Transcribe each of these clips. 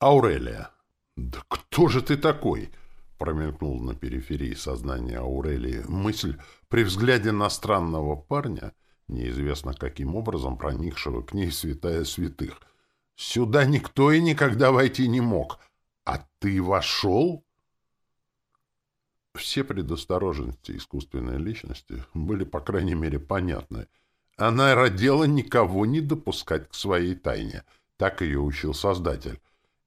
Аурелия. «Да кто же ты такой?» Промелькнул на периферии сознания Аурелии мысль при взгляде на странного парня, неизвестно каким образом проникшего к ней святая святых. «Сюда никто и никогда войти не мог. А ты вошел?» Все предосторожности искусственной личности были, по крайней мере, понятны. Она родила никого не допускать к своей тайне. Так ее учил Создатель.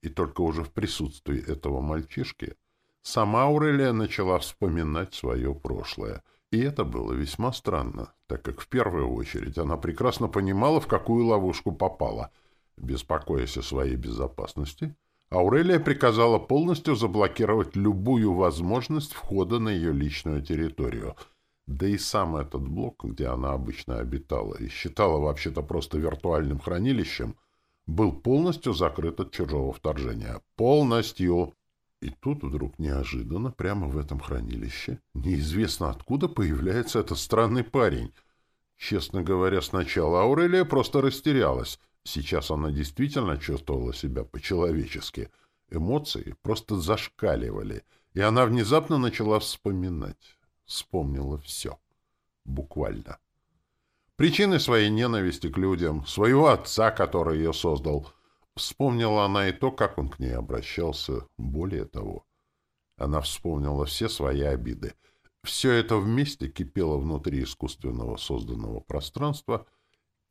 И только уже в присутствии этого мальчишки сама Аурелия начала вспоминать свое прошлое. И это было весьма странно, так как в первую очередь она прекрасно понимала, в какую ловушку попала. Беспокоясь о своей безопасности, Аурелия приказала полностью заблокировать любую возможность входа на ее личную территорию. Да и сам этот блок, где она обычно обитала и считала вообще-то просто виртуальным хранилищем, был полностью закрыт от чужого вторжения. Полностью! И тут вдруг неожиданно, прямо в этом хранилище, неизвестно откуда появляется этот странный парень. Честно говоря, сначала Аурелия просто растерялась. Сейчас она действительно чувствовала себя по-человечески. Эмоции просто зашкаливали, и она внезапно начала вспоминать. Вспомнила все. Буквально. Причины своей ненависти к людям, своего отца, который ее создал. Вспомнила она и то, как он к ней обращался. Более того, она вспомнила все свои обиды. Все это вместе кипело внутри искусственного созданного пространства,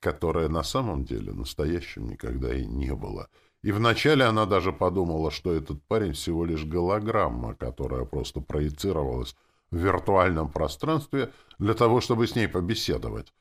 которое на самом деле настоящим никогда и не было. И вначале она даже подумала, что этот парень всего лишь голограмма, которая просто проецировалась в виртуальном пространстве для того, чтобы с ней побеседовать.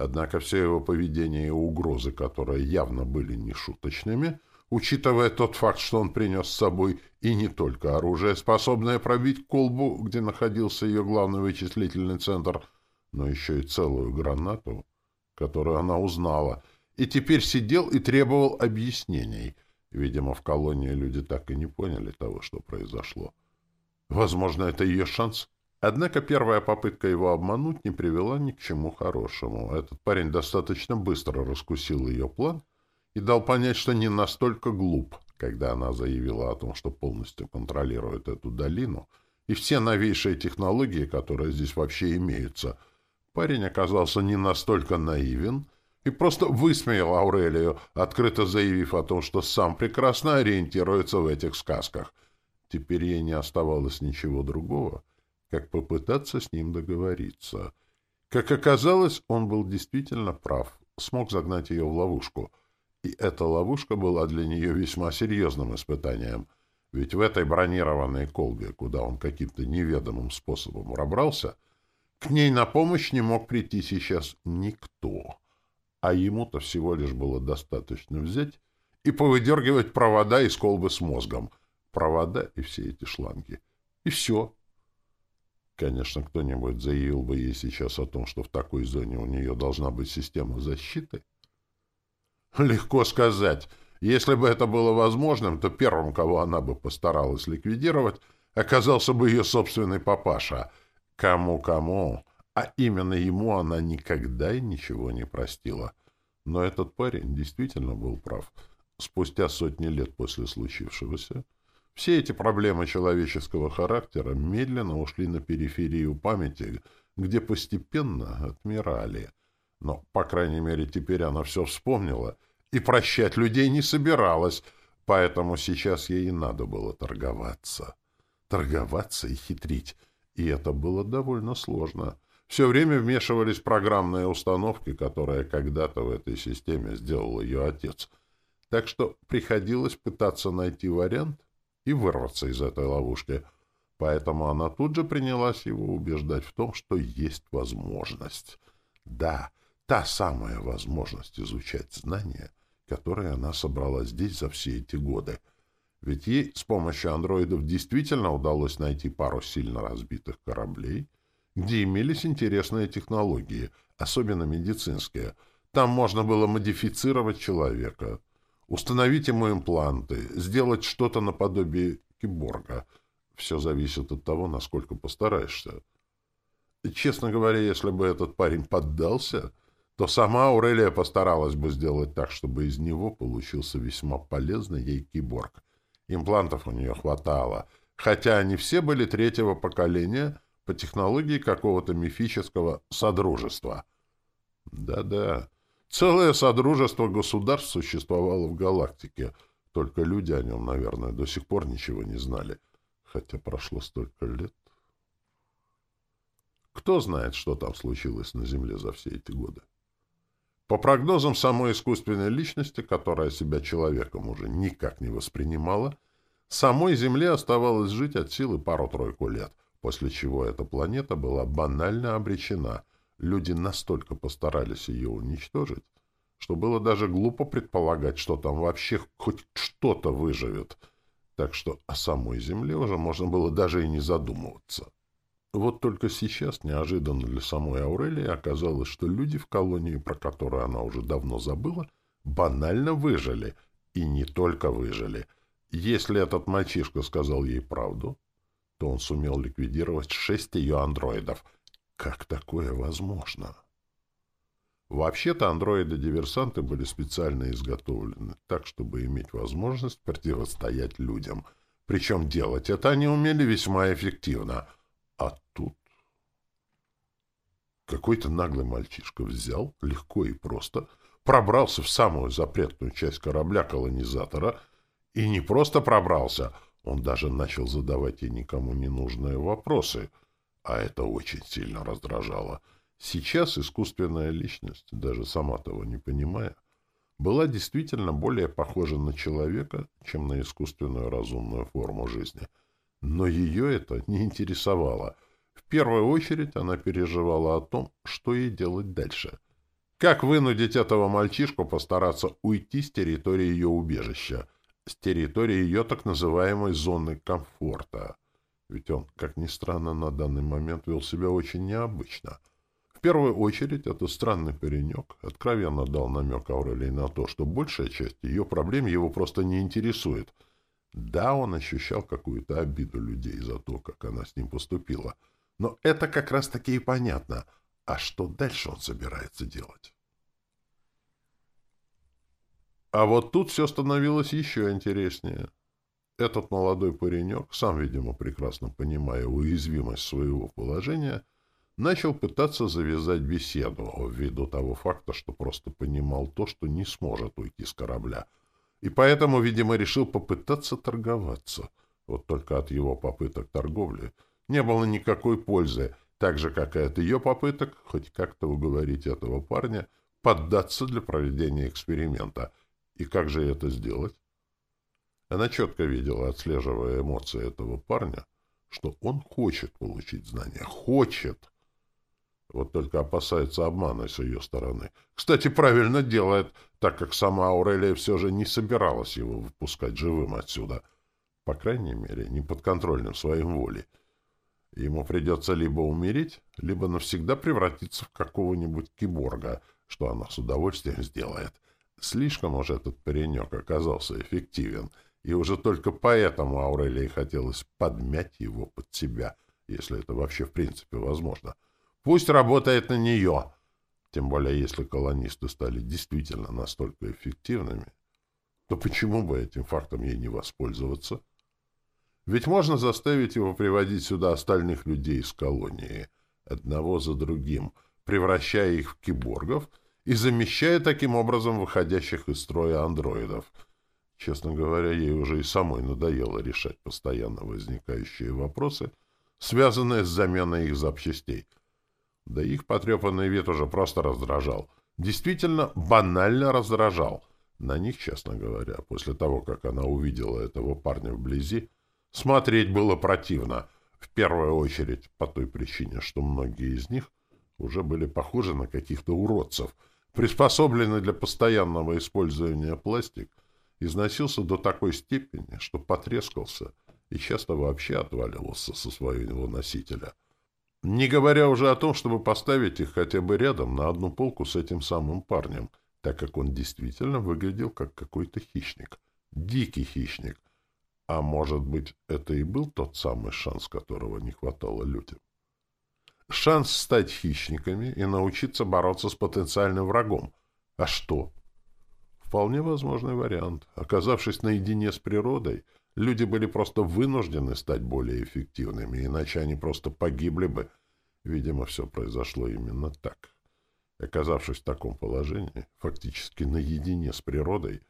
Однако все его поведение и угрозы, которые явно были нешуточными, учитывая тот факт, что он принес с собой и не только оружие, способное пробить колбу, где находился ее главный вычислительный центр, но еще и целую гранату, которую она узнала, и теперь сидел и требовал объяснений. Видимо, в колонии люди так и не поняли того, что произошло. Возможно, это ее шанс — Однако первая попытка его обмануть не привела ни к чему хорошему. Этот парень достаточно быстро раскусил ее план и дал понять, что не настолько глуп, когда она заявила о том, что полностью контролирует эту долину и все новейшие технологии, которые здесь вообще имеются. Парень оказался не настолько наивен и просто высмеял Аурелию, открыто заявив о том, что сам прекрасно ориентируется в этих сказках. Теперь ей не оставалось ничего другого — как попытаться с ним договориться. Как оказалось, он был действительно прав, смог загнать ее в ловушку. И эта ловушка была для нее весьма серьезным испытанием, ведь в этой бронированной колбе, куда он каким-то неведомым способом пробрался, к ней на помощь не мог прийти сейчас никто. А ему-то всего лишь было достаточно взять и повыдергивать провода из колбы с мозгом. Провода и все эти шланги. И все. Конечно, кто-нибудь заявил бы ей сейчас о том, что в такой зоне у нее должна быть система защиты. Легко сказать. Если бы это было возможным, то первым, кого она бы постаралась ликвидировать, оказался бы ее собственный папаша. Кому-кому, а именно ему она никогда и ничего не простила. Но этот парень действительно был прав. Спустя сотни лет после случившегося все эти проблемы человеческого характера медленно ушли на периферию памяти, где постепенно отмирали. Но, по крайней мере, теперь она все вспомнила и прощать людей не собиралась, поэтому сейчас ей и надо было торговаться. Торговаться и хитрить. И это было довольно сложно. Все время вмешивались программные установки, которые когда-то в этой системе сделал ее отец. Так что приходилось пытаться найти вариант, и вырваться из этой ловушки. Поэтому она тут же принялась его убеждать в том, что есть возможность. Да, та самая возможность изучать знания, которые она собрала здесь за все эти годы. Ведь ей с помощью андроидов действительно удалось найти пару сильно разбитых кораблей, где имелись интересные технологии, особенно медицинские. Там можно было модифицировать человека, Установить ему импланты, сделать что-то наподобие киборга. Все зависит от того, насколько постараешься. И, честно говоря, если бы этот парень поддался, то сама Аурелия постаралась бы сделать так, чтобы из него получился весьма полезный ей киборг. Имплантов у нее хватало, хотя они все были третьего поколения по технологии какого-то мифического содружества. Да-да, целое содружество государств существовало в галактике, только люди о нем, наверное, до сих пор ничего не знали, хотя прошло столько лет. Кто знает, что там случилось на Земле за все эти годы? По прогнозам самой искусственной личности, которая себя человеком уже никак не воспринимала, самой Земле оставалось жить от силы пару-тройку лет, после чего эта планета была банально обречена. Люди настолько постарались ее уничтожить, что было даже глупо предполагать, что там вообще хоть что-то выживет. Так что о самой Земле уже можно было даже и не задумываться. Вот только сейчас, неожиданно для самой Аурелии, оказалось, что люди в колонии, про которую она уже давно забыла, банально выжили. И не только выжили. Если этот мальчишка сказал ей правду, то он сумел ликвидировать шесть ее андроидов. Как такое возможно? Вообще-то андроиды-диверсанты были специально изготовлены так, чтобы иметь возможность противостоять людям. Причем делать это они умели весьма эффективно — а тут... Какой-то наглый мальчишка взял, легко и просто, пробрался в самую запретную часть корабля-колонизатора и не просто пробрался, он даже начал задавать ей никому не нужные вопросы, а это очень сильно раздражало. Сейчас искусственная личность, даже сама того не понимая, была действительно более похожа на человека, чем на искусственную разумную форму жизни — но ее это не интересовало. В первую очередь она переживала о том, что ей делать дальше. Как вынудить этого мальчишку постараться уйти с территории ее убежища, с территории ее так называемой зоны комфорта. Ведь он, как ни странно, на данный момент вел себя очень необычно. В первую очередь, этот странный паренек откровенно дал намек Аурелии на то, что большая часть ее проблем его просто не интересует — да, он ощущал какую-то обиду людей за то, как она с ним поступила. Но это как раз-таки и понятно. А что дальше он собирается делать? А вот тут все становилось еще интереснее. Этот молодой паренек, сам, видимо, прекрасно понимая уязвимость своего положения, начал пытаться завязать беседу ввиду того факта, что просто понимал то, что не сможет уйти с корабля — и поэтому, видимо, решил попытаться торговаться. Вот только от его попыток торговли не было никакой пользы, так же, как и от ее попыток хоть как-то уговорить этого парня поддаться для проведения эксперимента. И как же это сделать? Она четко видела, отслеживая эмоции этого парня, что он хочет получить знания, хочет. Вот только опасается обмана с ее стороны. Кстати, правильно делает, так как сама Аурелия все же не собиралась его выпускать живым отсюда. По крайней мере, не подконтрольным своим волей. Ему придется либо умереть, либо навсегда превратиться в какого-нибудь киборга, что она с удовольствием сделает. Слишком уж этот паренек оказался эффективен, и уже только поэтому Аурелии хотелось подмять его под себя, если это вообще в принципе возможно — Пусть работает на нее. Тем более, если колонисты стали действительно настолько эффективными, то почему бы этим фактом ей не воспользоваться? Ведь можно заставить его приводить сюда остальных людей из колонии, одного за другим, превращая их в киборгов и замещая таким образом выходящих из строя андроидов. Честно говоря, ей уже и самой надоело решать постоянно возникающие вопросы, связанные с заменой их запчастей — да их потрепанный вид уже просто раздражал. Действительно, банально раздражал. На них, честно говоря, после того, как она увидела этого парня вблизи, смотреть было противно. В первую очередь по той причине, что многие из них уже были похожи на каких-то уродцев. Приспособленный для постоянного использования пластик износился до такой степени, что потрескался и часто вообще отваливался со своего носителя — не говоря уже о том, чтобы поставить их хотя бы рядом на одну полку с этим самым парнем, так как он действительно выглядел как какой-то хищник. Дикий хищник. А может быть, это и был тот самый шанс, которого не хватало людям? Шанс стать хищниками и научиться бороться с потенциальным врагом. А что? Вполне возможный вариант. Оказавшись наедине с природой, люди были просто вынуждены стать более эффективными, иначе они просто погибли бы. Видимо, все произошло именно так. Оказавшись в таком положении, фактически наедине с природой,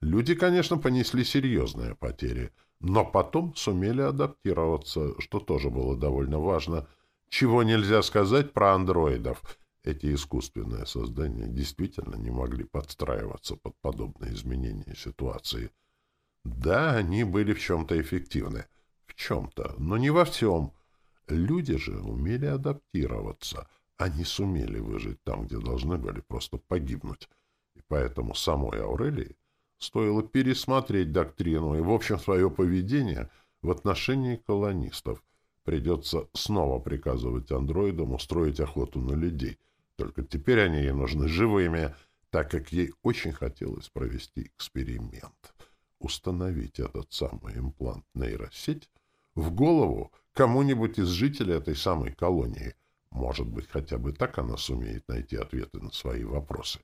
люди, конечно, понесли серьезные потери, но потом сумели адаптироваться, что тоже было довольно важно, чего нельзя сказать про андроидов — эти искусственные создания действительно не могли подстраиваться под подобные изменения ситуации. Да, они были в чем-то эффективны. В чем-то, но не во всем. Люди же умели адаптироваться. Они сумели выжить там, где должны были просто погибнуть. И поэтому самой Аурелии стоило пересмотреть доктрину и, в общем, свое поведение в отношении колонистов. Придется снова приказывать андроидам устроить охоту на людей — только теперь они ей нужны живыми, так как ей очень хотелось провести эксперимент. Установить этот самый имплант нейросеть в голову кому-нибудь из жителей этой самой колонии. Может быть, хотя бы так она сумеет найти ответы на свои вопросы.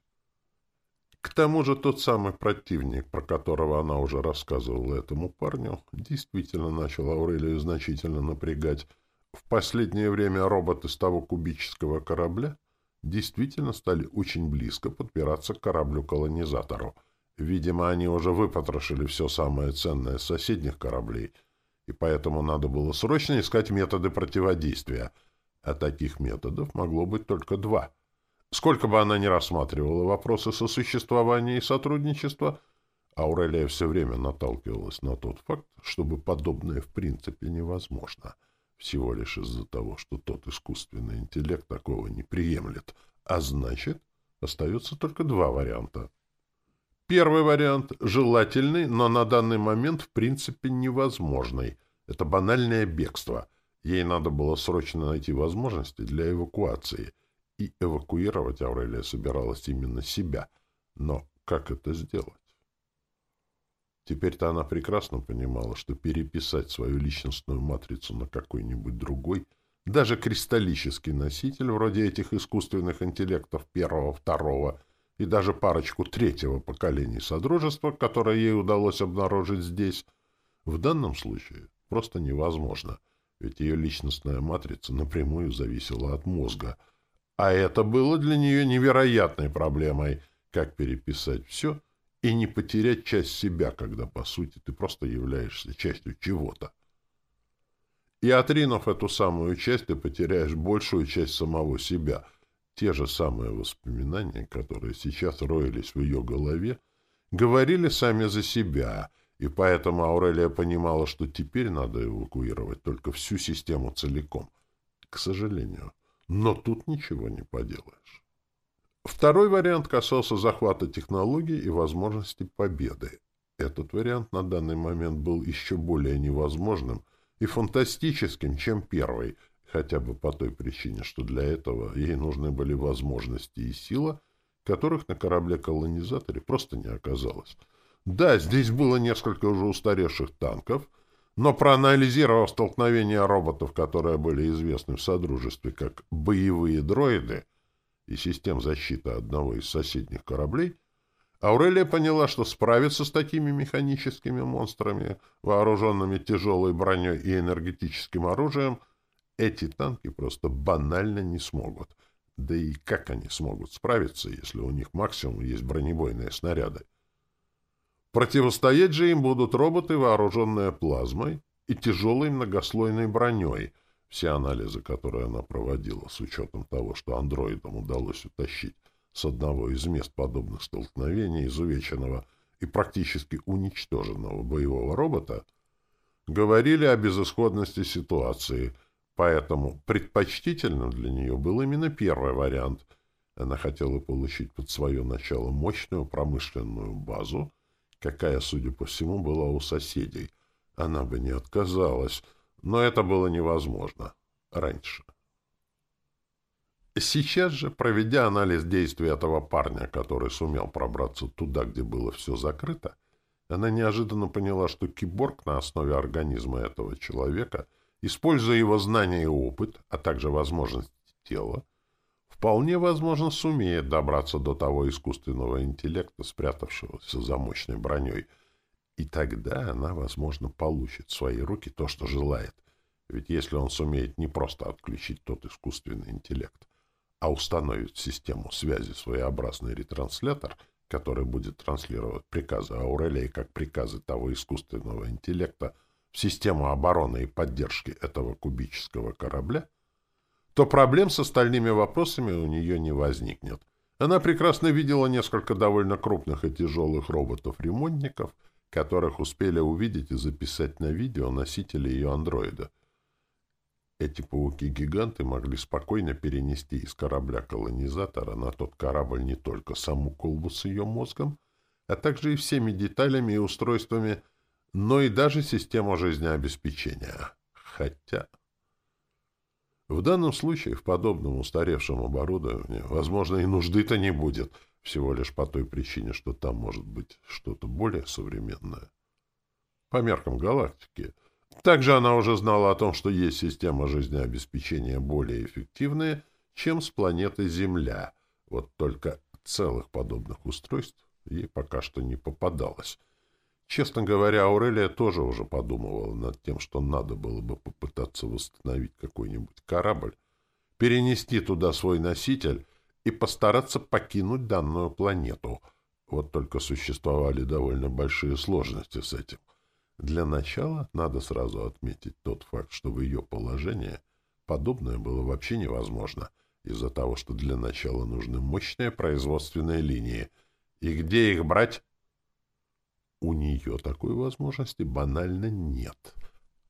К тому же тот самый противник, про которого она уже рассказывала этому парню, действительно начал Аурелию значительно напрягать. В последнее время роботы с того кубического корабля действительно стали очень близко подбираться к кораблю-колонизатору. Видимо, они уже выпотрошили все самое ценное с соседних кораблей, и поэтому надо было срочно искать методы противодействия. А таких методов могло быть только два. Сколько бы она ни рассматривала вопросы сосуществования и сотрудничества, Аурелия все время наталкивалась на тот факт, чтобы подобное в принципе невозможно — всего лишь из-за того, что тот искусственный интеллект такого не приемлет. А значит, остается только два варианта. Первый вариант — желательный, но на данный момент в принципе невозможный. Это банальное бегство. Ей надо было срочно найти возможности для эвакуации. И эвакуировать Аурелия собиралась именно себя. Но как это сделать? Теперь-то она прекрасно понимала, что переписать свою личностную матрицу на какой-нибудь другой, даже кристаллический носитель, вроде этих искусственных интеллектов первого, второго и даже парочку третьего поколений Содружества, которое ей удалось обнаружить здесь, в данном случае просто невозможно, ведь ее личностная матрица напрямую зависела от мозга, а это было для нее невероятной проблемой, как переписать все — и не потерять часть себя, когда, по сути, ты просто являешься частью чего-то. И отринув эту самую часть, ты потеряешь большую часть самого себя. Те же самые воспоминания, которые сейчас роились в ее голове, говорили сами за себя, и поэтому Аурелия понимала, что теперь надо эвакуировать только всю систему целиком. К сожалению. Но тут ничего не поделаешь. Второй вариант касался захвата технологий и возможности победы. Этот вариант на данный момент был еще более невозможным и фантастическим, чем первый, хотя бы по той причине, что для этого ей нужны были возможности и сила, которых на корабле-колонизаторе просто не оказалось. Да, здесь было несколько уже устаревших танков, но проанализировав столкновения роботов, которые были известны в Содружестве как «боевые дроиды», и систем защиты одного из соседних кораблей, Аурелия поняла, что справиться с такими механическими монстрами, вооруженными тяжелой броней и энергетическим оружием, эти танки просто банально не смогут. Да и как они смогут справиться, если у них максимум есть бронебойные снаряды? Противостоять же им будут роботы, вооруженные плазмой и тяжелой многослойной броней — все анализы, которые она проводила, с учетом того, что андроидам удалось утащить с одного из мест подобных столкновений изувеченного и практически уничтоженного боевого робота, говорили о безысходности ситуации, поэтому предпочтительным для нее был именно первый вариант. Она хотела получить под свое начало мощную промышленную базу, какая, судя по всему, была у соседей. Она бы не отказалась — но это было невозможно раньше. Сейчас же, проведя анализ действий этого парня, который сумел пробраться туда, где было все закрыто, она неожиданно поняла, что киборг на основе организма этого человека используя его знания и опыт, а также возможности тела, вполне возможно сумеет добраться до того искусственного интеллекта, спрятавшегося за мощной броней. И тогда она, возможно, получит в свои руки то, что желает. Ведь если он сумеет не просто отключить тот искусственный интеллект, а установит в систему связи своеобразный ретранслятор, который будет транслировать приказы Аурелии как приказы того искусственного интеллекта в систему обороны и поддержки этого кубического корабля, то проблем с остальными вопросами у нее не возникнет. Она прекрасно видела несколько довольно крупных и тяжелых роботов-ремонтников, которых успели увидеть и записать на видео носители ее андроида. Эти пауки-гиганты могли спокойно перенести из корабля-колонизатора на тот корабль не только саму колбу с ее мозгом, а также и всеми деталями и устройствами, но и даже систему жизнеобеспечения. Хотя... В данном случае в подобном устаревшем оборудовании, возможно, и нужды-то не будет, всего лишь по той причине, что там может быть что-то более современное. По меркам галактики. Также она уже знала о том, что есть система жизнеобеспечения более эффективная, чем с планеты Земля. Вот только целых подобных устройств ей пока что не попадалось. Честно говоря, Аурелия тоже уже подумывала над тем, что надо было бы попытаться восстановить какой-нибудь корабль, перенести туда свой носитель и постараться покинуть данную планету. Вот только существовали довольно большие сложности с этим. Для начала надо сразу отметить тот факт, что в ее положении подобное было вообще невозможно, из-за того, что для начала нужны мощные производственные линии. И где их брать? У нее такой возможности банально нет.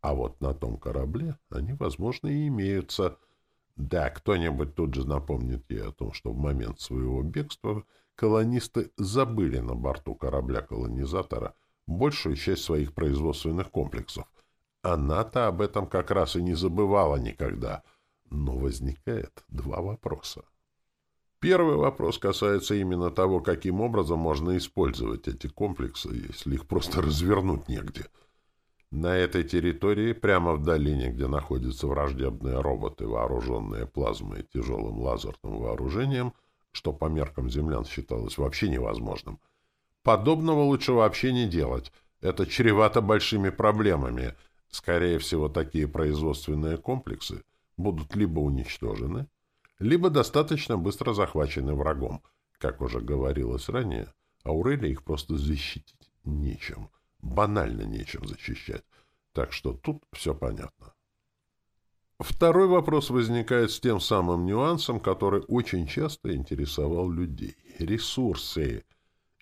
А вот на том корабле они, возможно, и имеются. Да, кто-нибудь тут же напомнит ей о том, что в момент своего бегства колонисты забыли на борту корабля-колонизатора большую часть своих производственных комплексов. Она-то об этом как раз и не забывала никогда. Но возникает два вопроса. Первый вопрос касается именно того, каким образом можно использовать эти комплексы, если их просто развернуть негде. На этой территории, прямо в долине, где находятся враждебные роботы, вооруженные плазмой и тяжелым лазерным вооружением, что по меркам землян считалось вообще невозможным, подобного лучше вообще не делать. Это чревато большими проблемами. Скорее всего, такие производственные комплексы будут либо уничтожены, либо достаточно быстро захвачены врагом. Как уже говорилось ранее, Аурелия их просто защитить нечем. Банально нечем защищать. Так что тут все понятно. Второй вопрос возникает с тем самым нюансом, который очень часто интересовал людей. Ресурсы.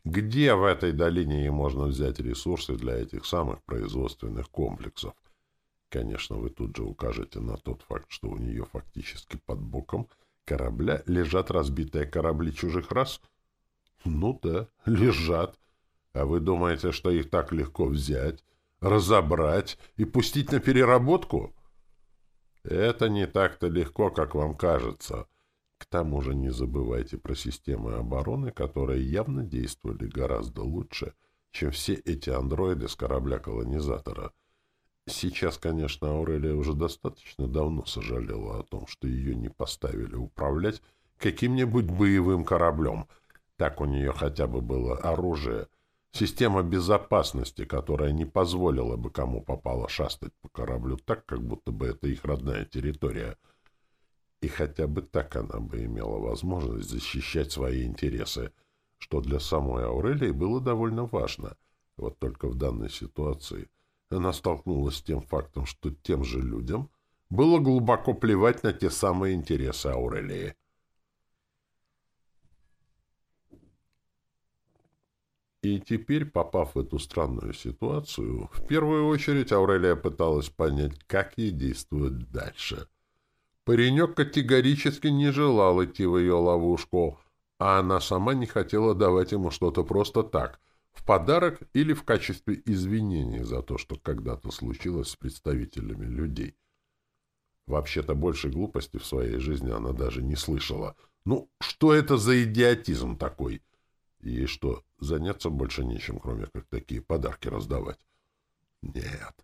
Где в этой долине можно взять ресурсы для этих самых производственных комплексов? Конечно, вы тут же укажете на тот факт, что у нее фактически под боком – корабля лежат разбитые корабли чужих рас? Ну да, лежат. А вы думаете, что их так легко взять, разобрать и пустить на переработку? Это не так-то легко, как вам кажется. К тому же не забывайте про системы обороны, которые явно действовали гораздо лучше, чем все эти андроиды с корабля-колонизатора — Сейчас, конечно, Аурелия уже достаточно давно сожалела о том, что ее не поставили управлять каким-нибудь боевым кораблем. Так у нее хотя бы было оружие, система безопасности, которая не позволила бы кому попало шастать по кораблю так, как будто бы это их родная территория. И хотя бы так она бы имела возможность защищать свои интересы, что для самой Аурелии было довольно важно. Вот только в данной ситуации — она столкнулась с тем фактом, что тем же людям было глубоко плевать на те самые интересы Аурелии. И теперь, попав в эту странную ситуацию, в первую очередь Аурелия пыталась понять, как ей действовать дальше. Паренек категорически не желал идти в ее ловушку, а она сама не хотела давать ему что-то просто так — в подарок или в качестве извинения за то, что когда-то случилось с представителями людей. Вообще-то больше глупости в своей жизни она даже не слышала. Ну, что это за идиотизм такой? И что, заняться больше нечем, кроме как такие подарки раздавать? Нет.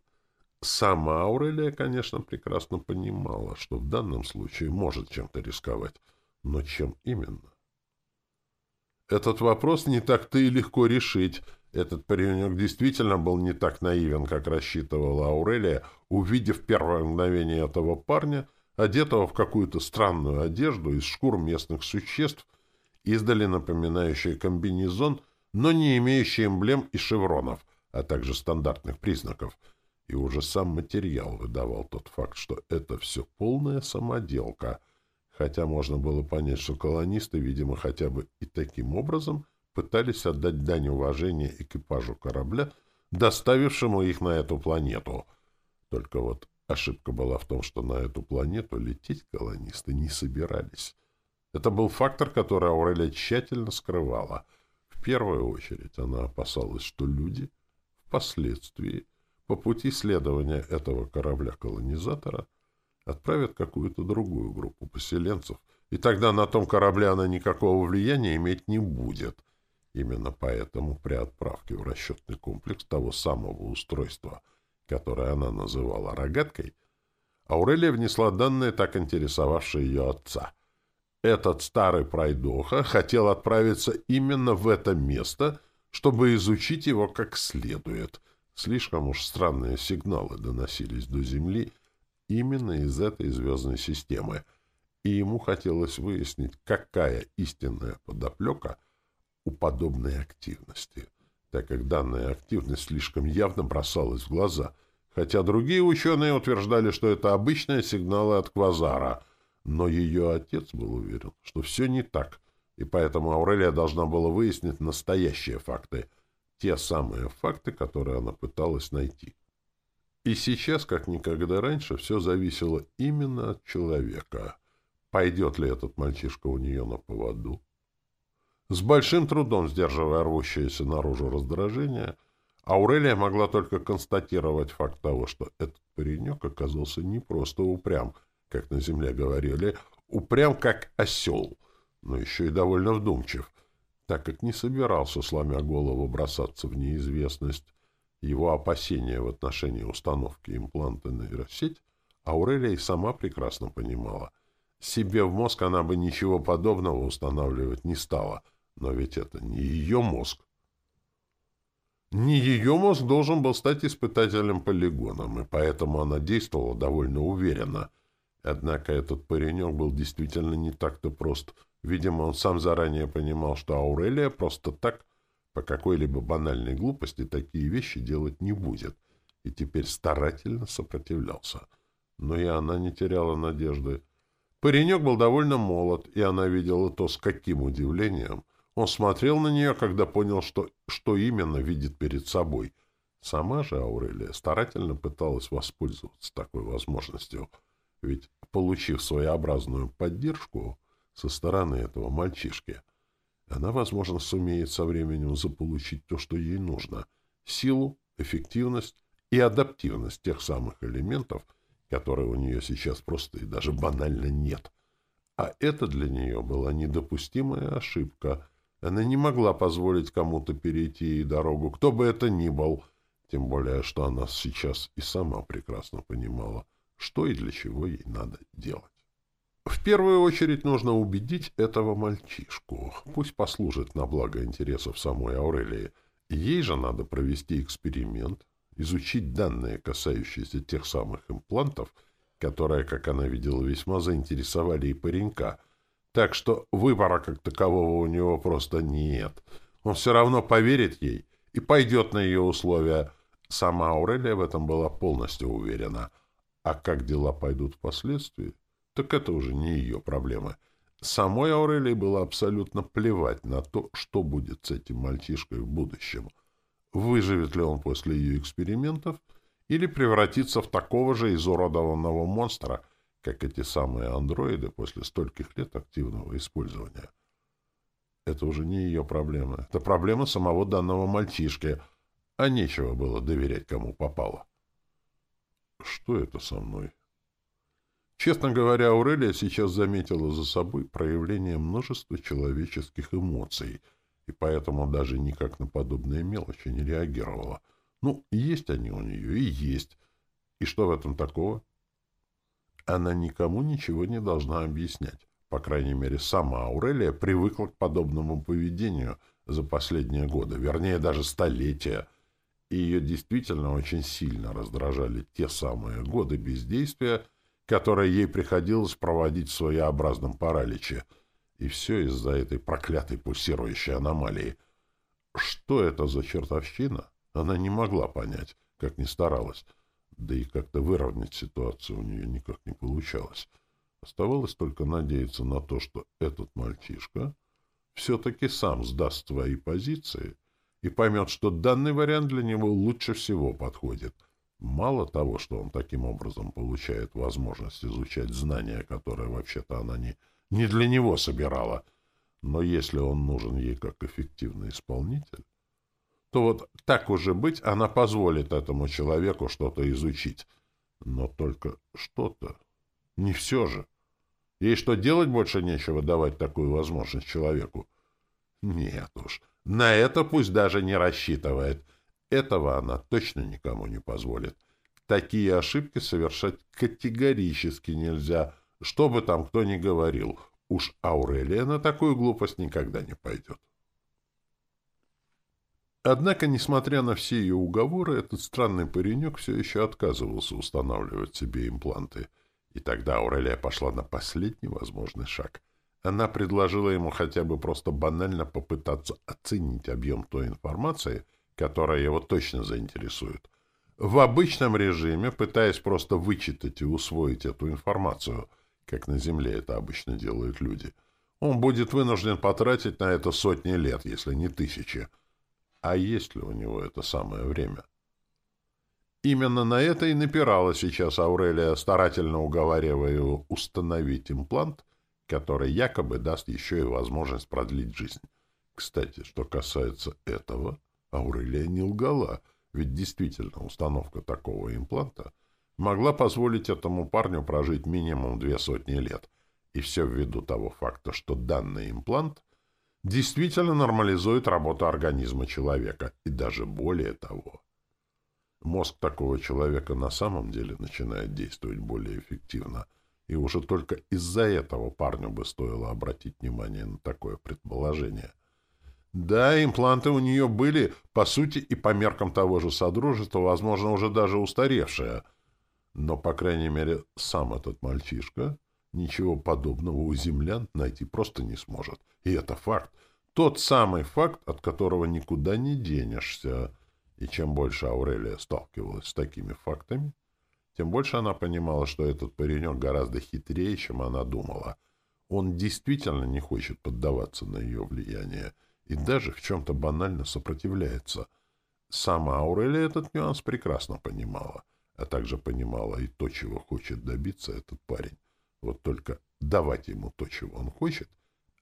Сама Аурелия, конечно, прекрасно понимала, что в данном случае может чем-то рисковать. Но чем именно? Этот вопрос не так-то и легко решить. Этот паренек действительно был не так наивен, как рассчитывала Аурелия, увидев первое мгновение этого парня, одетого в какую-то странную одежду из шкур местных существ, издали напоминающие комбинезон, но не имеющий эмблем и шевронов, а также стандартных признаков — и уже сам материал выдавал тот факт, что это все полная самоделка, хотя можно было понять, что колонисты, видимо, хотя бы и таким образом пытались отдать дань уважения экипажу корабля, доставившему их на эту планету. Только вот ошибка была в том, что на эту планету лететь колонисты не собирались. Это был фактор, который Аурелия тщательно скрывала. В первую очередь она опасалась, что люди впоследствии по пути следования этого корабля-колонизатора отправят какую-то другую группу поселенцев, и тогда на том корабле она никакого влияния иметь не будет. Именно поэтому при отправке в расчетный комплекс того самого устройства, которое она называла «рогаткой», Аурелия внесла данные, так интересовавшие ее отца. Этот старый пройдоха хотел отправиться именно в это место, чтобы изучить его как следует — Слишком уж странные сигналы доносились до Земли именно из этой звездной системы, и ему хотелось выяснить, какая истинная подоплека у подобной активности, так как данная активность слишком явно бросалась в глаза, хотя другие ученые утверждали, что это обычные сигналы от квазара, но ее отец был уверен, что все не так, и поэтому Аурелия должна была выяснить настоящие факты — те самые факты, которые она пыталась найти. И сейчас, как никогда раньше, все зависело именно от человека. Пойдет ли этот мальчишка у нее на поводу? С большим трудом сдерживая рвущееся наружу раздражение, Аурелия могла только констатировать факт того, что этот паренек оказался не просто упрям, как на земле говорили, упрям как осел, но еще и довольно вдумчив — так как не собирался, сломя голову, бросаться в неизвестность. Его опасения в отношении установки импланта нейросеть Аурелия и сама прекрасно понимала. Себе в мозг она бы ничего подобного устанавливать не стала, но ведь это не ее мозг. Не ее мозг должен был стать испытателем полигоном, и поэтому она действовала довольно уверенно. Однако этот паренек был действительно не так-то прост — Видимо, он сам заранее понимал, что Аурелия просто так, по какой-либо банальной глупости, такие вещи делать не будет, и теперь старательно сопротивлялся. Но и она не теряла надежды. Паренек был довольно молод, и она видела то, с каким удивлением он смотрел на нее, когда понял, что, что именно видит перед собой. Сама же Аурелия старательно пыталась воспользоваться такой возможностью, ведь, получив своеобразную поддержку, со стороны этого мальчишки. Она, возможно, сумеет со временем заполучить то, что ей нужно — силу, эффективность и адаптивность тех самых элементов, которые у нее сейчас просто и даже банально нет. А это для нее была недопустимая ошибка. Она не могла позволить кому-то перейти ей дорогу, кто бы это ни был, тем более, что она сейчас и сама прекрасно понимала, что и для чего ей надо делать. В первую очередь нужно убедить этого мальчишку. Пусть послужит на благо интересов самой Аурелии. Ей же надо провести эксперимент, изучить данные, касающиеся тех самых имплантов, которые, как она видела, весьма заинтересовали и паренька. Так что выбора как такового у него просто нет. Он все равно поверит ей и пойдет на ее условия. Сама Аурелия в этом была полностью уверена. А как дела пойдут впоследствии? так это уже не ее проблема. Самой Аурелии было абсолютно плевать на то, что будет с этим мальчишкой в будущем. Выживет ли он после ее экспериментов или превратится в такого же изуродованного монстра, как эти самые андроиды после стольких лет активного использования. Это уже не ее проблема. Это проблема самого данного мальчишки, а нечего было доверять кому попало. Что это со мной? Честно говоря, Аурелия сейчас заметила за собой проявление множества человеческих эмоций, и поэтому даже никак на подобные мелочи не реагировала. Ну, есть они у нее и есть. И что в этом такого? Она никому ничего не должна объяснять. По крайней мере, сама Аурелия привыкла к подобному поведению за последние годы, вернее, даже столетия. И ее действительно очень сильно раздражали те самые годы бездействия, которые ей приходилось проводить в своеобразном параличе. И все из-за этой проклятой пульсирующей аномалии. Что это за чертовщина? Она не могла понять, как ни старалась. Да и как-то выровнять ситуацию у нее никак не получалось. Оставалось только надеяться на то, что этот мальчишка все-таки сам сдаст свои позиции и поймет, что данный вариант для него лучше всего подходит. Мало того, что он таким образом получает возможность изучать знания, которые вообще-то она не, не для него собирала, но если он нужен ей как эффективный исполнитель, то вот так уже быть, она позволит этому человеку что-то изучить. Но только что-то. Не все же. Ей что, делать больше нечего давать такую возможность человеку? Нет уж, на это пусть даже не рассчитывает. Этого она точно никому не позволит. Такие ошибки совершать категорически нельзя, что бы там кто ни говорил. Уж Аурелия на такую глупость никогда не пойдет. Однако, несмотря на все ее уговоры, этот странный паренек все еще отказывался устанавливать себе импланты. И тогда Аурелия пошла на последний возможный шаг. Она предложила ему хотя бы просто банально попытаться оценить объем той информации, которая его точно заинтересует. В обычном режиме, пытаясь просто вычитать и усвоить эту информацию, как на Земле это обычно делают люди, он будет вынужден потратить на это сотни лет, если не тысячи. А есть ли у него это самое время? Именно на это и напирала сейчас Аурелия, старательно уговаривая его установить имплант, который якобы даст еще и возможность продлить жизнь. Кстати, что касается этого, Аурелия не лгала, ведь действительно установка такого импланта могла позволить этому парню прожить минимум две сотни лет, и все ввиду того факта, что данный имплант действительно нормализует работу организма человека, и даже более того. Мозг такого человека на самом деле начинает действовать более эффективно, и уже только из-за этого парню бы стоило обратить внимание на такое предположение. Да, импланты у нее были, по сути, и по меркам того же Содружества, возможно, уже даже устаревшие, но, по крайней мере, сам этот мальчишка Ничего подобного у землян найти просто не сможет. И это факт. Тот самый факт, от которого никуда не денешься. И чем больше Аурелия сталкивалась с такими фактами, тем больше она понимала, что этот паренек гораздо хитрее, чем она думала. Он действительно не хочет поддаваться на ее влияние и даже в чем-то банально сопротивляется. Сама Аурелия этот нюанс прекрасно понимала, а также понимала и то, чего хочет добиться этот парень. Вот только давать ему то, чего он хочет,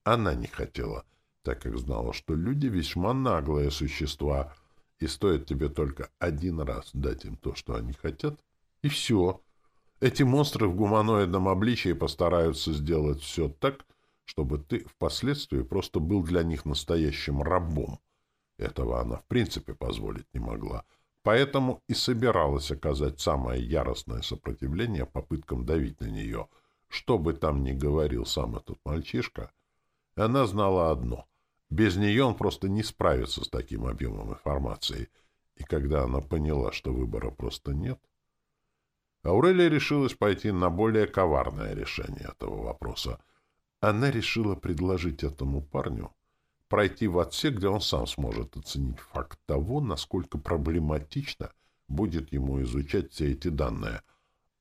она не хотела, так как знала, что люди весьма наглые существа, и стоит тебе только один раз дать им то, что они хотят, и все. Эти монстры в гуманоидном обличии постараются сделать все так, чтобы ты впоследствии просто был для них настоящим рабом. Этого она в принципе позволить не могла. Поэтому и собиралась оказать самое яростное сопротивление попыткам давить на нее — что бы там ни говорил сам этот мальчишка, она знала одно — без нее он просто не справится с таким объемом информации. И когда она поняла, что выбора просто нет, Аурелия решилась пойти на более коварное решение этого вопроса. Она решила предложить этому парню пройти в отсек, где он сам сможет оценить факт того, насколько проблематично будет ему изучать все эти данные —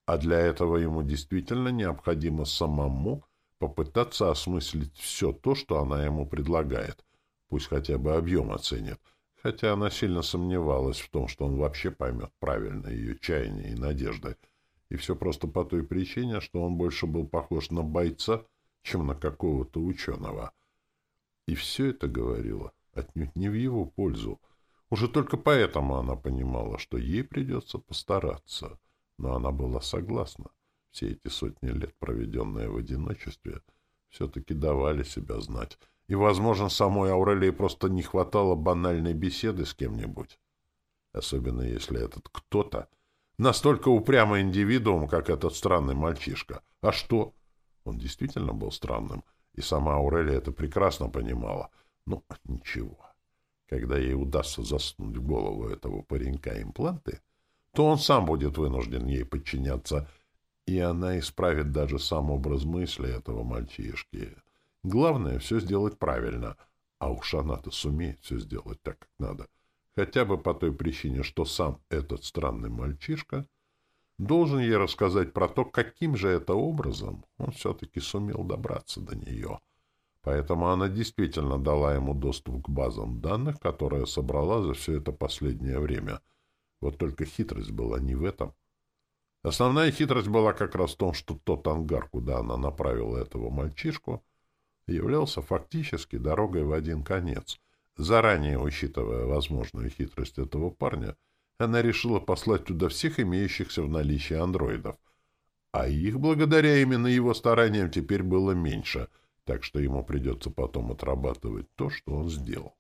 а для этого ему действительно необходимо самому попытаться осмыслить все то, что она ему предлагает. Пусть хотя бы объем оценит. Хотя она сильно сомневалась в том, что он вообще поймет правильно ее чаяния и надежды. И все просто по той причине, что он больше был похож на бойца, чем на какого-то ученого. И все это говорило отнюдь не в его пользу. Уже только поэтому она понимала, что ей придется постараться — но она была согласна. Все эти сотни лет, проведенные в одиночестве, все-таки давали себя знать. И, возможно, самой Аурелии просто не хватало банальной беседы с кем-нибудь. Особенно если этот кто-то Настолько упрямый индивидуум, как этот странный мальчишка. А что? Он действительно был странным, и сама Аурелия это прекрасно понимала. Ну, ничего. Когда ей удастся заснуть в голову этого паренька импланты, то он сам будет вынужден ей подчиняться, и она исправит даже сам образ мысли этого мальчишки. Главное — все сделать правильно, а уж она-то сумеет все сделать так, как надо. Хотя бы по той причине, что сам этот странный мальчишка должен ей рассказать про то, каким же это образом он все-таки сумел добраться до нее. Поэтому она действительно дала ему доступ к базам данных, которые собрала за все это последнее время — вот только хитрость была не в этом. Основная хитрость была как раз в том, что тот ангар, куда она направила этого мальчишку, являлся фактически дорогой в один конец. Заранее учитывая возможную хитрость этого парня, она решила послать туда всех имеющихся в наличии андроидов. А их, благодаря именно его стараниям, теперь было меньше, так что ему придется потом отрабатывать то, что он сделал.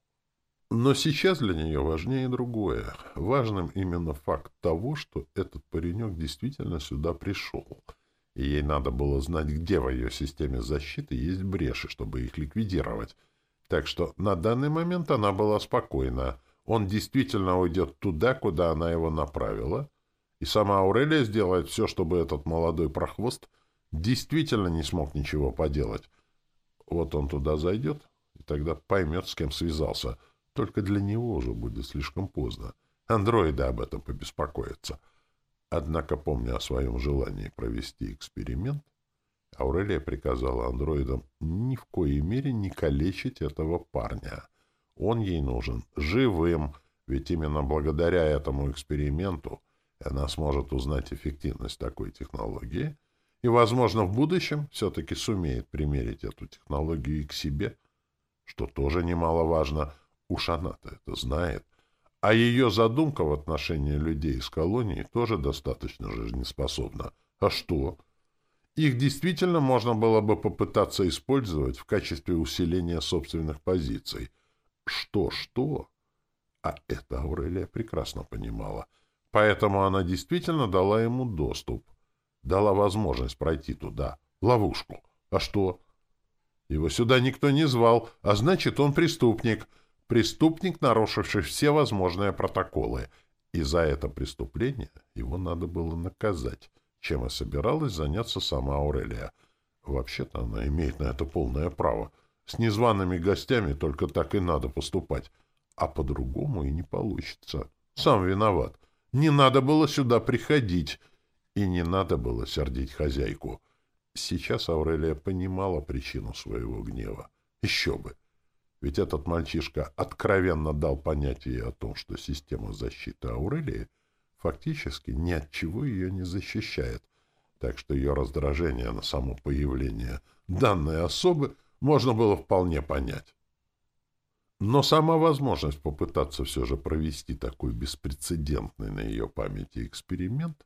Но сейчас для нее важнее другое. Важным именно факт того, что этот паренек действительно сюда пришел. И ей надо было знать, где в ее системе защиты есть бреши, чтобы их ликвидировать. Так что на данный момент она была спокойна. Он действительно уйдет туда, куда она его направила. И сама Аурелия сделает все, чтобы этот молодой прохвост действительно не смог ничего поделать. Вот он туда зайдет, и тогда поймет, с кем связался — только для него уже будет слишком поздно. Андроиды об этом побеспокоятся. Однако, помня о своем желании провести эксперимент, Аурелия приказала андроидам ни в коей мере не калечить этого парня. Он ей нужен живым, ведь именно благодаря этому эксперименту она сможет узнать эффективность такой технологии и, возможно, в будущем все-таки сумеет примерить эту технологию и к себе, что тоже немаловажно — Уж она-то это знает. А ее задумка в отношении людей из колонии тоже достаточно жизнеспособна. А что? Их действительно можно было бы попытаться использовать в качестве усиления собственных позиций. Что-что? А это Аурелия прекрасно понимала. Поэтому она действительно дала ему доступ. Дала возможность пройти туда. Ловушку. А что? Его сюда никто не звал, а значит, он преступник — Преступник, нарушивший все возможные протоколы. И за это преступление его надо было наказать, чем и собиралась заняться сама Аурелия. Вообще-то она имеет на это полное право. С незваными гостями только так и надо поступать. А по-другому и не получится. Сам виноват. Не надо было сюда приходить. И не надо было сердить хозяйку. Сейчас Аурелия понимала причину своего гнева. Еще бы. Ведь этот мальчишка откровенно дал понятие о том, что система защиты Аурелии фактически ни от чего ее не защищает, так что ее раздражение на само появление данной особы можно было вполне понять. Но сама возможность попытаться все же провести такой беспрецедентный на ее памяти эксперимент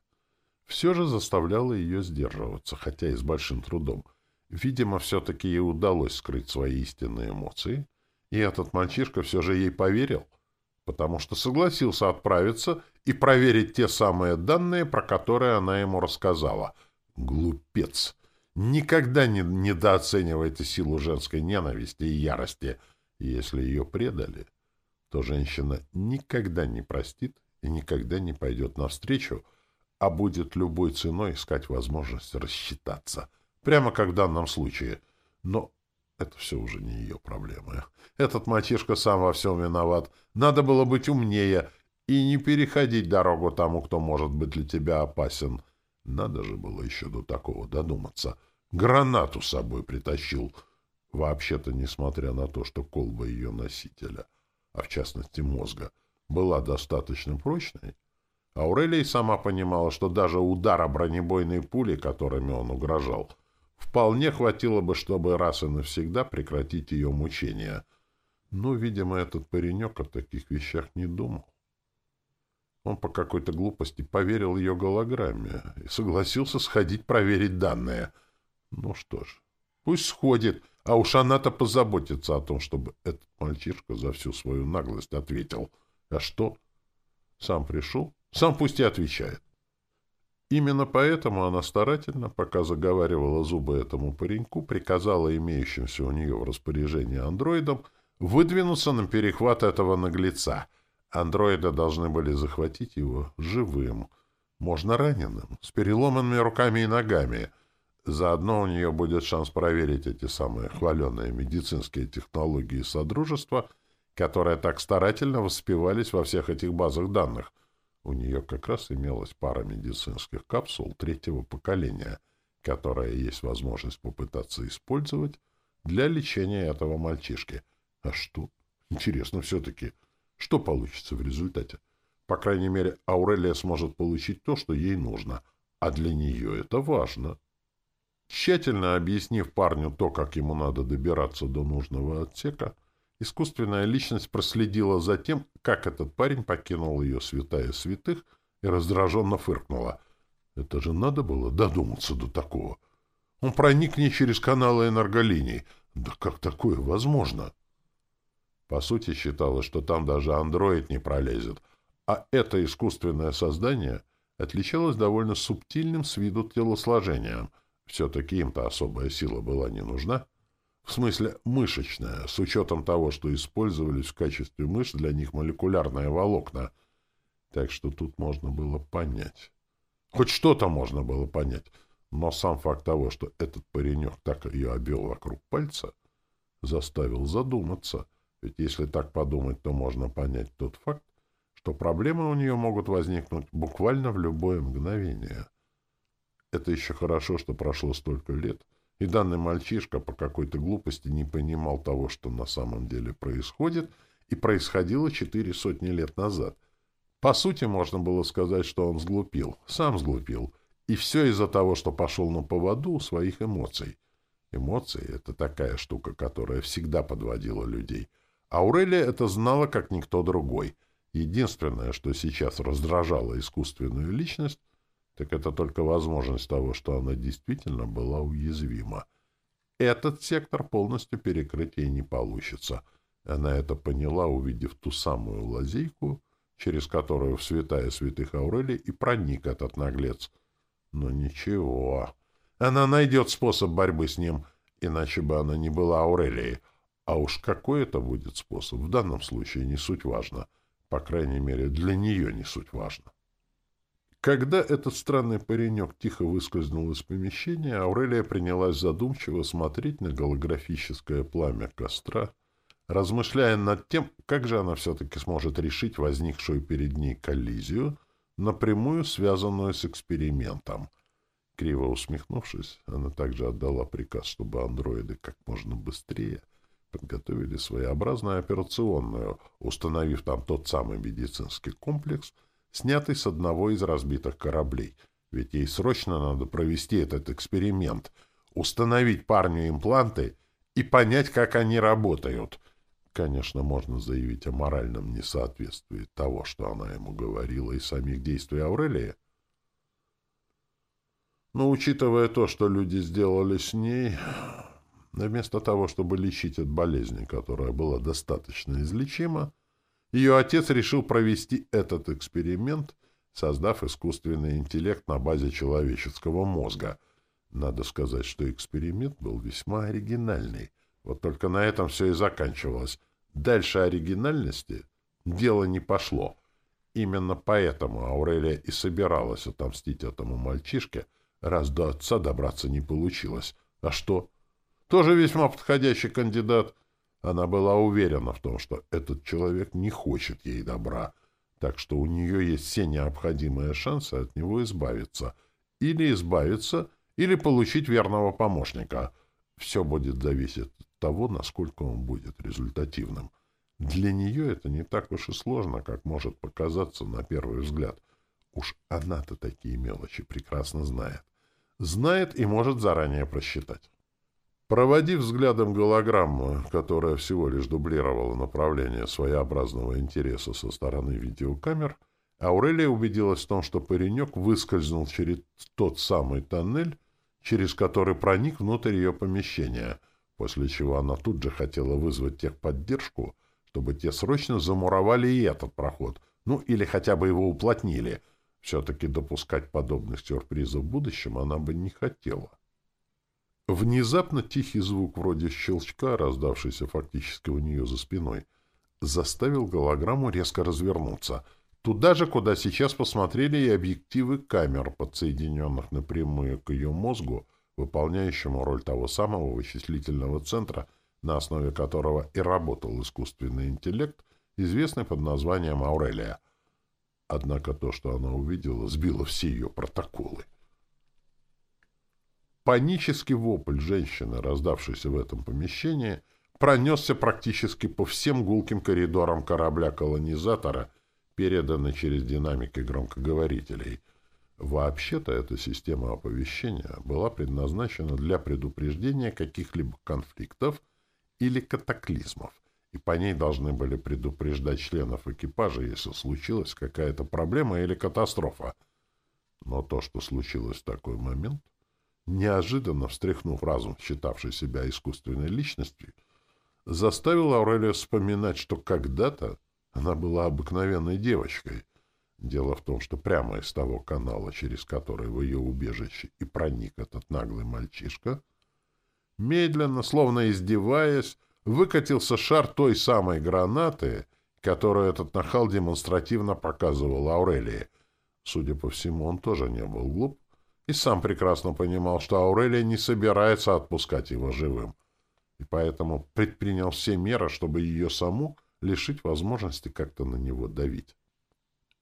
все же заставляла ее сдерживаться, хотя и с большим трудом. Видимо, все-таки ей удалось скрыть свои истинные эмоции — и этот мальчишка все же ей поверил, потому что согласился отправиться и проверить те самые данные, про которые она ему рассказала. Глупец! Никогда не недооценивайте силу женской ненависти и ярости. если ее предали, то женщина никогда не простит и никогда не пойдет навстречу, а будет любой ценой искать возможность рассчитаться. Прямо как в данном случае. Но это все уже не ее проблемы. Этот мальчишка сам во всем виноват. Надо было быть умнее и не переходить дорогу тому, кто может быть для тебя опасен. Надо же было еще до такого додуматься. Гранату с собой притащил. Вообще-то, несмотря на то, что колба ее носителя, а в частности мозга, была достаточно прочной, Аурелия сама понимала, что даже удара бронебойной пули, которыми он угрожал, вполне хватило бы, чтобы раз и навсегда прекратить ее мучения. Но, видимо, этот паренек о таких вещах не думал. Он по какой-то глупости поверил ее голограмме и согласился сходить проверить данные. Ну что ж, пусть сходит, а уж она-то позаботится о том, чтобы этот мальчишка за всю свою наглость ответил. А что? Сам пришел, сам пусть и отвечает. Именно поэтому она старательно, пока заговаривала зубы этому пареньку, приказала имеющимся у нее в распоряжении андроидам выдвинуться на перехват этого наглеца. Андроиды должны были захватить его живым, можно раненым, с переломанными руками и ногами. Заодно у нее будет шанс проверить эти самые хваленные медицинские технологии Содружества, которые так старательно воспевались во всех этих базах данных. У нее как раз имелась пара медицинских капсул третьего поколения, которая есть возможность попытаться использовать для лечения этого мальчишки. А что? Интересно все-таки, что получится в результате? По крайней мере, Аурелия сможет получить то, что ей нужно, а для нее это важно. Тщательно объяснив парню то, как ему надо добираться до нужного отсека, искусственная личность проследила за тем, как этот парень покинул ее святая святых и раздраженно фыркнула. Это же надо было додуматься до такого. Он проник не через каналы энерголиний. Да как такое возможно? По сути, считалось, что там даже андроид не пролезет, а это искусственное создание отличалось довольно субтильным с виду телосложением. Все-таки им-то особая сила была не нужна. В смысле, мышечная, с учетом того, что использовались в качестве мышц для них молекулярные волокна. Так что тут можно было понять. Хоть что-то можно было понять. Но сам факт того, что этот паренек так ее обвел вокруг пальца, заставил задуматься. Ведь если так подумать, то можно понять тот факт, что проблемы у нее могут возникнуть буквально в любое мгновение. Это еще хорошо, что прошло столько лет, и данный мальчишка по какой-то глупости не понимал того, что на самом деле происходит, и происходило четыре сотни лет назад. По сути, можно было сказать, что он сглупил, сам сглупил, и все из-за того, что пошел на поводу у своих эмоций. Эмоции — это такая штука, которая всегда подводила людей. Аурелия это знала, как никто другой — Единственное, что сейчас раздражало искусственную личность, так это только возможность того, что она действительно была уязвима. Этот сектор полностью перекрыть ей не получится. Она это поняла, увидев ту самую лазейку, через которую в святая святых Аурелий и проник этот наглец. Но ничего. Она найдет способ борьбы с ним, иначе бы она не была Аурелией. А уж какой это будет способ, в данном случае не суть важно — по крайней мере, для нее не суть важно. Когда этот странный паренек тихо выскользнул из помещения, Аурелия принялась задумчиво смотреть на голографическое пламя костра, размышляя над тем, как же она все-таки сможет решить возникшую перед ней коллизию, напрямую связанную с экспериментом. Криво усмехнувшись, она также отдала приказ, чтобы андроиды как можно быстрее — подготовили своеобразную операционную, установив там тот самый медицинский комплекс, снятый с одного из разбитых кораблей. Ведь ей срочно надо провести этот эксперимент, установить парню импланты и понять, как они работают. Конечно, можно заявить о моральном несоответствии того, что она ему говорила, и самих действий Аурелии. Но учитывая то, что люди сделали с ней, Вместо того, чтобы лечить от болезни, которая была достаточно излечима, ее отец решил провести этот эксперимент, создав искусственный интеллект на базе человеческого мозга. Надо сказать, что эксперимент был весьма оригинальный. Вот только на этом все и заканчивалось. Дальше оригинальности дело не пошло. Именно поэтому Аурелия и собиралась отомстить этому мальчишке, раз до отца добраться не получилось. А что? Тоже весьма подходящий кандидат. Она была уверена в том, что этот человек не хочет ей добра, так что у нее есть все необходимые шансы от него избавиться. Или избавиться, или получить верного помощника. Все будет зависеть от того, насколько он будет результативным. Для нее это не так уж и сложно, как может показаться на первый взгляд. Уж она-то такие мелочи прекрасно знает. Знает и может заранее просчитать. Проводив взглядом голограмму, которая всего лишь дублировала направление своеобразного интереса со стороны видеокамер, Аурелия убедилась в том, что паренек выскользнул через тот самый тоннель, через который проник внутрь ее помещения, после чего она тут же хотела вызвать техподдержку, чтобы те срочно замуровали и этот проход, ну или хотя бы его уплотнили. Все-таки допускать подобных сюрпризов в будущем она бы не хотела. Внезапно тихий звук вроде щелчка, раздавшийся фактически у нее за спиной, заставил голограмму резко развернуться. Туда же, куда сейчас посмотрели и объективы камер, подсоединенных напрямую к ее мозгу, выполняющему роль того самого вычислительного центра, на основе которого и работал искусственный интеллект, известный под названием Аурелия. Однако то, что она увидела, сбило все ее протоколы. Панический вопль женщины, раздавшийся в этом помещении, пронесся практически по всем гулким коридорам корабля-колонизатора, переданный через динамики громкоговорителей. Вообще-то эта система оповещения была предназначена для предупреждения каких-либо конфликтов или катаклизмов, и по ней должны были предупреждать членов экипажа, если случилась какая-то проблема или катастрофа. Но то, что случилось в такой момент, неожиданно встряхнув разум, считавший себя искусственной личностью, заставил Аурелию вспоминать, что когда-то она была обыкновенной девочкой. Дело в том, что прямо из того канала, через который в ее убежище и проник этот наглый мальчишка, медленно, словно издеваясь, выкатился шар той самой гранаты, которую этот нахал демонстративно показывал Аурелии. Судя по всему, он тоже не был глуп и сам прекрасно понимал, что Аурелия не собирается отпускать его живым, и поэтому предпринял все меры, чтобы ее саму лишить возможности как-то на него давить.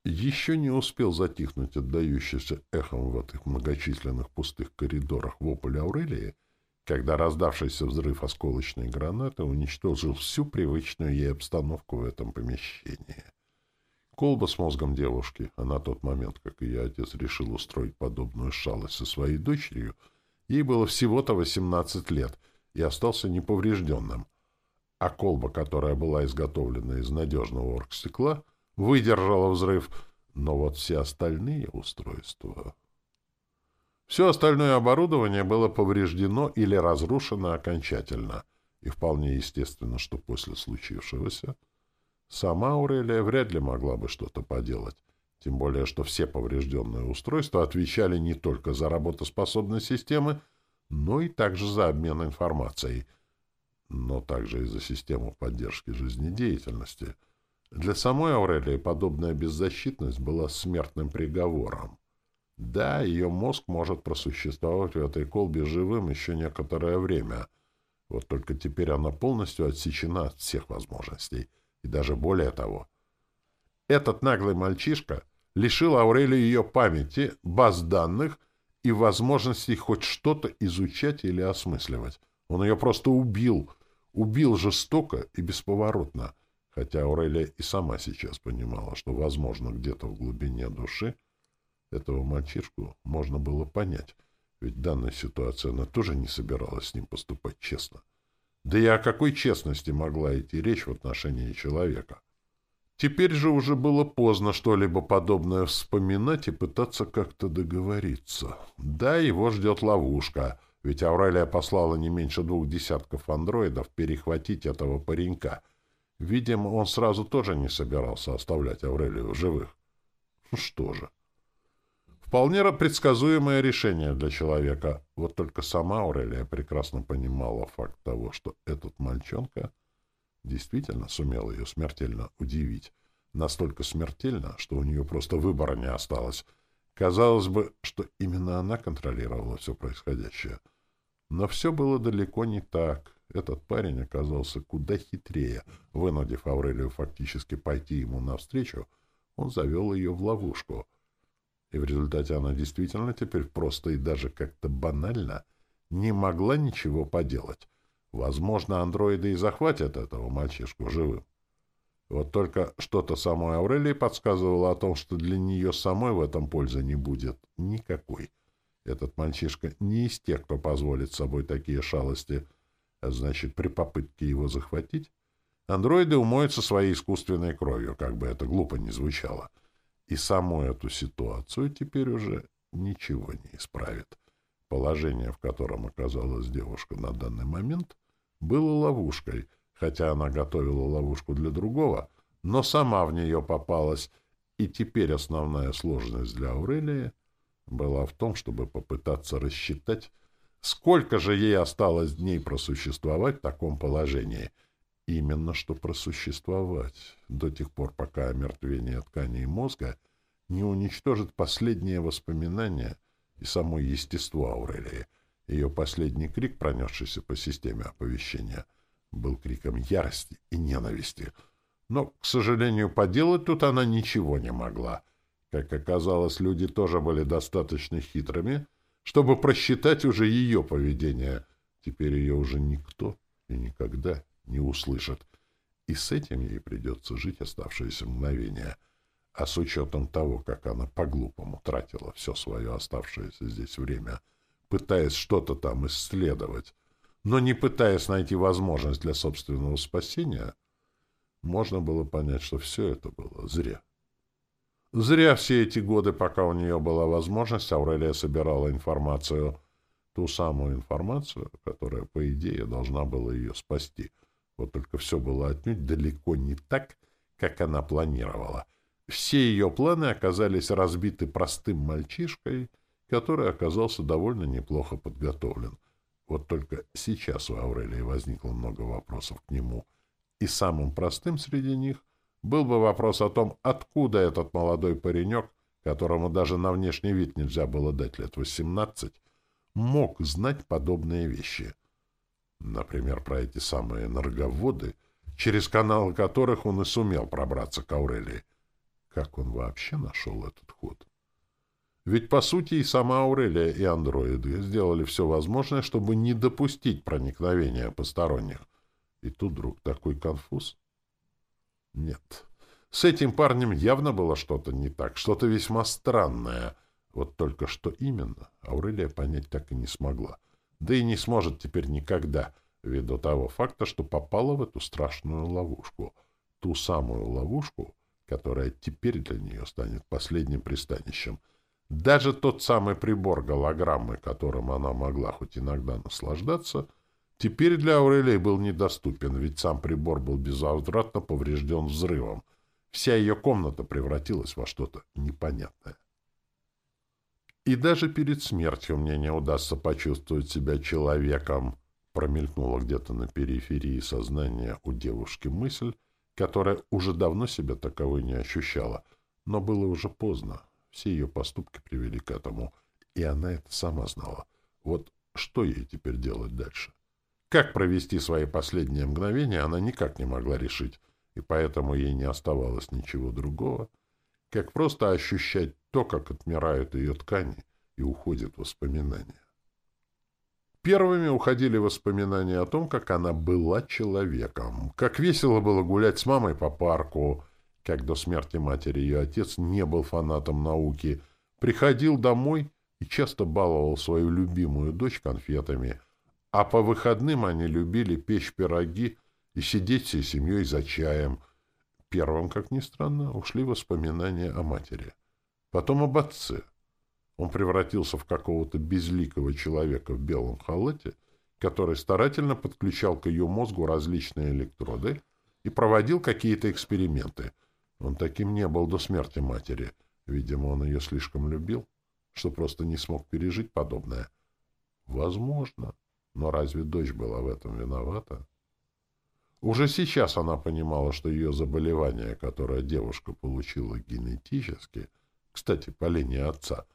Еще не успел затихнуть отдающийся эхом в этих многочисленных пустых коридорах вопль Аурелии, когда раздавшийся взрыв осколочной гранаты уничтожил всю привычную ей обстановку в этом помещении. Колба с мозгом девушки, а на тот момент, как ее отец решил устроить подобную шалость со своей дочерью, ей было всего-то 18 лет и остался неповрежденным. А колба, которая была изготовлена из надежного оргстекла, выдержала взрыв, но вот все остальные устройства... Все остальное оборудование было повреждено или разрушено окончательно, и вполне естественно, что после случившегося сама Аурелия вряд ли могла бы что-то поделать, тем более что все поврежденные устройства отвечали не только за работоспособность системы, но и также за обмен информацией, но также и за систему поддержки жизнедеятельности. Для самой Аурелии подобная беззащитность была смертным приговором. Да, ее мозг может просуществовать в этой колбе живым еще некоторое время. Вот только теперь она полностью отсечена от всех возможностей. И даже более того. Этот наглый мальчишка лишил Аурелию ее памяти, баз данных и возможности хоть что-то изучать или осмысливать. Он ее просто убил. Убил жестоко и бесповоротно. Хотя Аурелия и сама сейчас понимала, что, возможно, где-то в глубине души этого мальчишку можно было понять, ведь в данной ситуации она тоже не собиралась с ним поступать честно. Да и о какой честности могла идти речь в отношении человека? Теперь же уже было поздно что-либо подобное вспоминать и пытаться как-то договориться. Да, его ждет ловушка, ведь Аурелия послала не меньше двух десятков андроидов перехватить этого паренька. Видимо, он сразу тоже не собирался оставлять Аурелию в живых. Что же, Вполне предсказуемое решение для человека. Вот только сама Аурелия прекрасно понимала факт того, что этот мальчонка действительно сумел ее смертельно удивить. Настолько смертельно, что у нее просто выбора не осталось. Казалось бы, что именно она контролировала все происходящее. Но все было далеко не так. Этот парень оказался куда хитрее. Вынудив Аурелию фактически пойти ему навстречу, он завел ее в ловушку — и в результате она действительно теперь просто и даже как-то банально не могла ничего поделать. Возможно, андроиды и захватят этого мальчишку живым. Вот только что-то самой Аурелии подсказывало о том, что для нее самой в этом пользы не будет никакой. Этот мальчишка не из тех, кто позволит собой такие шалости, а значит, при попытке его захватить, андроиды умоются своей искусственной кровью, как бы это глупо ни звучало — и саму эту ситуацию теперь уже ничего не исправит. Положение, в котором оказалась девушка на данный момент, было ловушкой, хотя она готовила ловушку для другого, но сама в нее попалась, И теперь основная сложность для Аурелии была в том, чтобы попытаться рассчитать, сколько же ей осталось дней просуществовать в таком положении. Именно что просуществовать до тех пор, пока омертвение тканей мозга не уничтожит последние воспоминания и само естество Аурелии. Ее последний крик, пронесшийся по системе оповещения, был криком ярости и ненависти — но, к сожалению, поделать тут она ничего не могла. Как оказалось, люди тоже были достаточно хитрыми, чтобы просчитать уже ее поведение. Теперь ее уже никто и никогда не услышит. И с этим ей придется жить оставшиеся мгновения. А с учетом того, как она по-глупому тратила все свое оставшееся здесь время, пытаясь что-то там исследовать, но не пытаясь найти возможность для собственного спасения — можно было понять, что все это было зря. Зря все эти годы, пока у нее была возможность, Аурелия собирала информацию, ту самую информацию, которая, по идее, должна была ее спасти. Вот только все было отнюдь далеко не так, как она планировала. Все ее планы оказались разбиты простым мальчишкой, который оказался довольно неплохо подготовлен. Вот только сейчас у Аурелии возникло много вопросов к нему — и самым простым среди них был бы вопрос о том, откуда этот молодой паренек, которому даже на внешний вид нельзя было дать лет восемнадцать, мог знать подобные вещи. Например, про эти самые энерговоды, через каналы которых он и сумел пробраться к Аурелии. Как он вообще нашел этот ход? Ведь, по сути, и сама Аурелия, и андроиды сделали все возможное, чтобы не допустить проникновения посторонних — и тут вдруг такой конфуз. Нет. С этим парнем явно было что-то не так, что-то весьма странное. Вот только что именно, Аурелия понять так и не смогла. Да и не сможет теперь никогда, ввиду того факта, что попала в эту страшную ловушку. Ту самую ловушку, которая теперь для нее станет последним пристанищем. Даже тот самый прибор голограммы, которым она могла хоть иногда наслаждаться, теперь для Аурелии был недоступен, ведь сам прибор был безвозвратно поврежден взрывом. Вся ее комната превратилась во что-то непонятное. И даже перед смертью мне не удастся почувствовать себя человеком, промелькнула где-то на периферии сознания у девушки мысль, которая уже давно себя таковой не ощущала, но было уже поздно. Все ее поступки привели к этому, и она это сама знала. Вот что ей теперь делать дальше? Как провести свои последние мгновения, она никак не могла решить, и поэтому ей не оставалось ничего другого, как просто ощущать то, как отмирают ее ткани и уходят воспоминания. Первыми уходили воспоминания о том, как она была человеком, как весело было гулять с мамой по парку, как до смерти матери ее отец не был фанатом науки, приходил домой и часто баловал свою любимую дочь конфетами, а по выходным они любили печь пироги и сидеть всей семьей за чаем. Первым, как ни странно, ушли воспоминания о матери. Потом об отце. Он превратился в какого-то безликого человека в белом халате, который старательно подключал к ее мозгу различные электроды и проводил какие-то эксперименты. Он таким не был до смерти матери. Видимо, он ее слишком любил, что просто не смог пережить подобное. Возможно. Но разве дочь была в этом виновата? Уже сейчас она понимала, что ее заболевание, которое девушка получила генетически, кстати, по линии отца,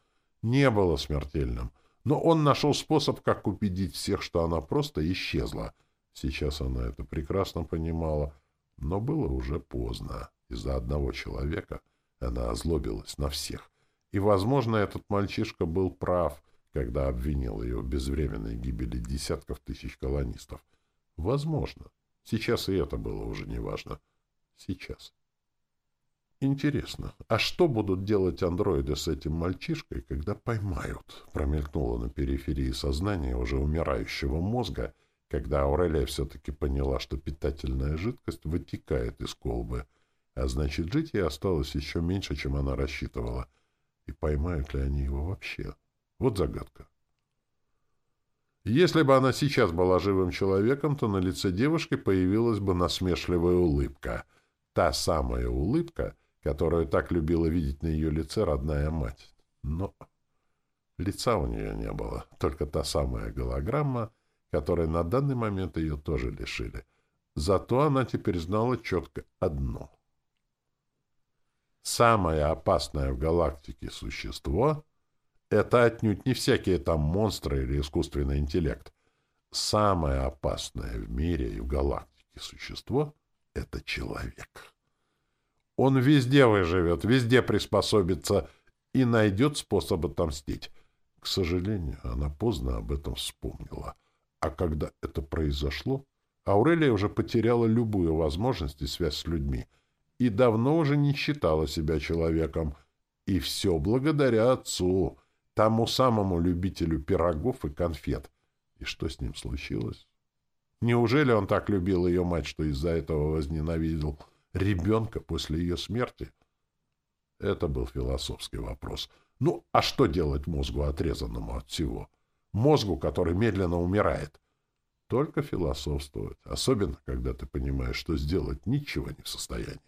не было смертельным, но он нашел способ, как убедить всех, что она просто исчезла. Сейчас она это прекрасно понимала, но было уже поздно. Из-за одного человека она озлобилась на всех. И, возможно, этот мальчишка был прав — когда обвинил ее в безвременной гибели десятков тысяч колонистов. Возможно. Сейчас и это было уже неважно. Сейчас. Интересно, а что будут делать андроиды с этим мальчишкой, когда поймают? Промелькнуло на периферии сознания уже умирающего мозга, когда Аурелия все-таки поняла, что питательная жидкость вытекает из колбы, а значит, жить ей осталось еще меньше, чем она рассчитывала. И поймают ли они его вообще? Вот загадка. Если бы она сейчас была живым человеком, то на лице девушки появилась бы насмешливая улыбка. Та самая улыбка, которую так любила видеть на ее лице родная мать. Но лица у нее не было, только та самая голограмма, которой на данный момент ее тоже лишили. Зато она теперь знала четко одно. Самое опасное в галактике существо — это отнюдь не всякие там монстры или искусственный интеллект. Самое опасное в мире и в галактике существо — это человек. Он везде выживет, везде приспособится и найдет способ отомстить. К сожалению, она поздно об этом вспомнила. А когда это произошло, Аурелия уже потеряла любую возможность и связь с людьми и давно уже не считала себя человеком. И все благодаря отцу, тому самому любителю пирогов и конфет. И что с ним случилось? Неужели он так любил ее мать, что из-за этого возненавидел ребенка после ее смерти? Это был философский вопрос. Ну, а что делать мозгу, отрезанному от всего? Мозгу, который медленно умирает. Только философствовать, особенно когда ты понимаешь, что сделать ничего не в состоянии.